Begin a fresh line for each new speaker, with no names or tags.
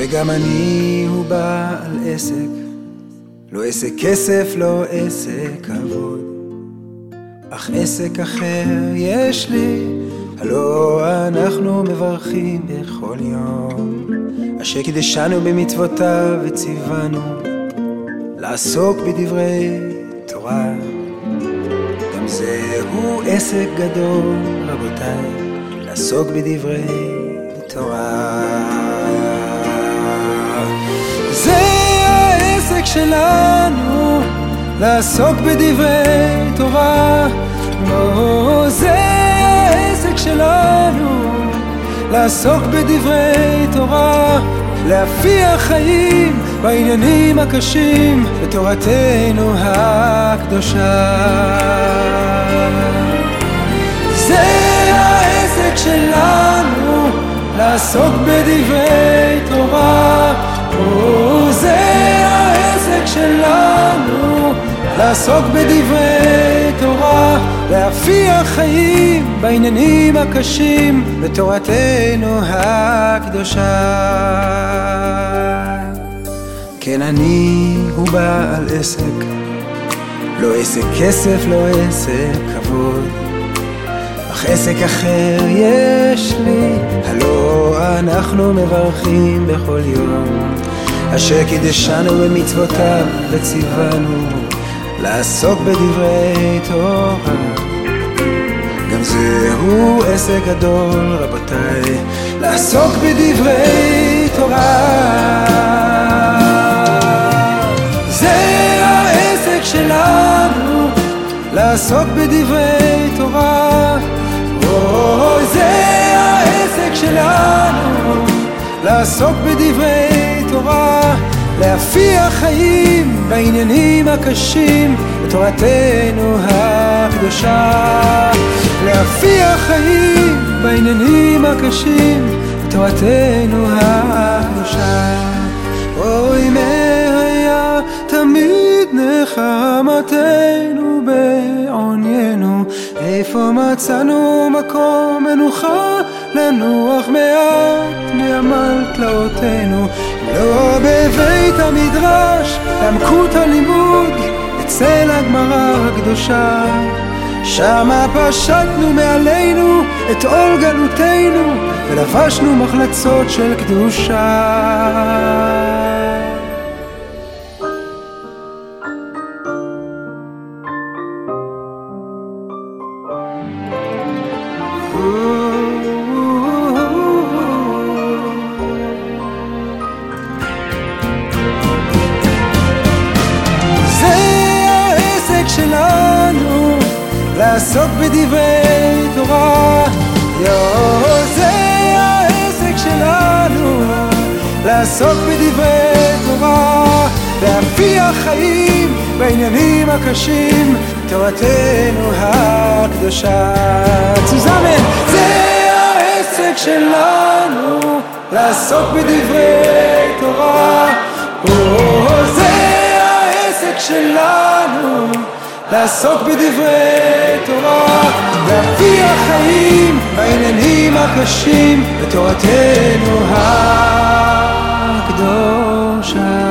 וגם אני הוא בעל עסק, לא עסק כסף, לא עסק כבוד, אך עסק אחר יש לי, הלא אנחנו מברכים בכל יום, אשר קידשנו במצוותיו וציוונו לעסוק בדברי תורה. גם זהו עסק גדול, רבותיי, לעסוק בדברי תורה. שלנו, לעסוק בדברי תורה. לא, זה העסק שלנו, לעסוק בדברי תורה. להפיח חיים בעניינים הקשים בתורתנו הקדושה. זה העסק שלנו, לעסוק בדברי תורה. או, לעסוק בדברי תורה, להפיח חיים בעניינים הקשים בתורתנו הקדושה. כן, אני הוא בעל עסק, לא עסק כסף, לא עסק כבוד. אך עסק אחר יש לי, הלא אנחנו מברכים בכל יום. אשר קידשנו במצוותיו וציוונו לעסוק בדברי תורה. גם זהו עסק גדול, רבותיי, לעסוק בדברי תורה. זה העסק שלנו, לעסוק בדברי תורה. אוי, זה העסק שלנו, לעסוק בדברי תורה, להפיח חיים בעניינים הקשים בתורתנו הקדושה. להפיח חיים בעניינים הקשים בתורתנו הקדושה. אוי, מהיה תמיד נחמתנו בעוניינו, איפה מצאנו מקום מנוחה לנוח מעט מעמל תלאותינו, לא בבית המדרש, בעמקות הלימוד, אצל הגמרא הקדושה. שמה פשטנו מעלינו את עול גלותנו, ולבשנו מחלצות של קדושה. לעסוק בדברי תורה. יו, זה העסק שלנו, לעסוק בדברי תורה. להפיח חיים בעניינים הקשים, תורתנו הקדושה. צוזמן, זה העסק שלנו, לעסוק בדברי תורה. או, זה העסק שלנו, לעסוק בדברי תורה, להפיח חיים בעניינים הקשים בתורתנו הקדושה.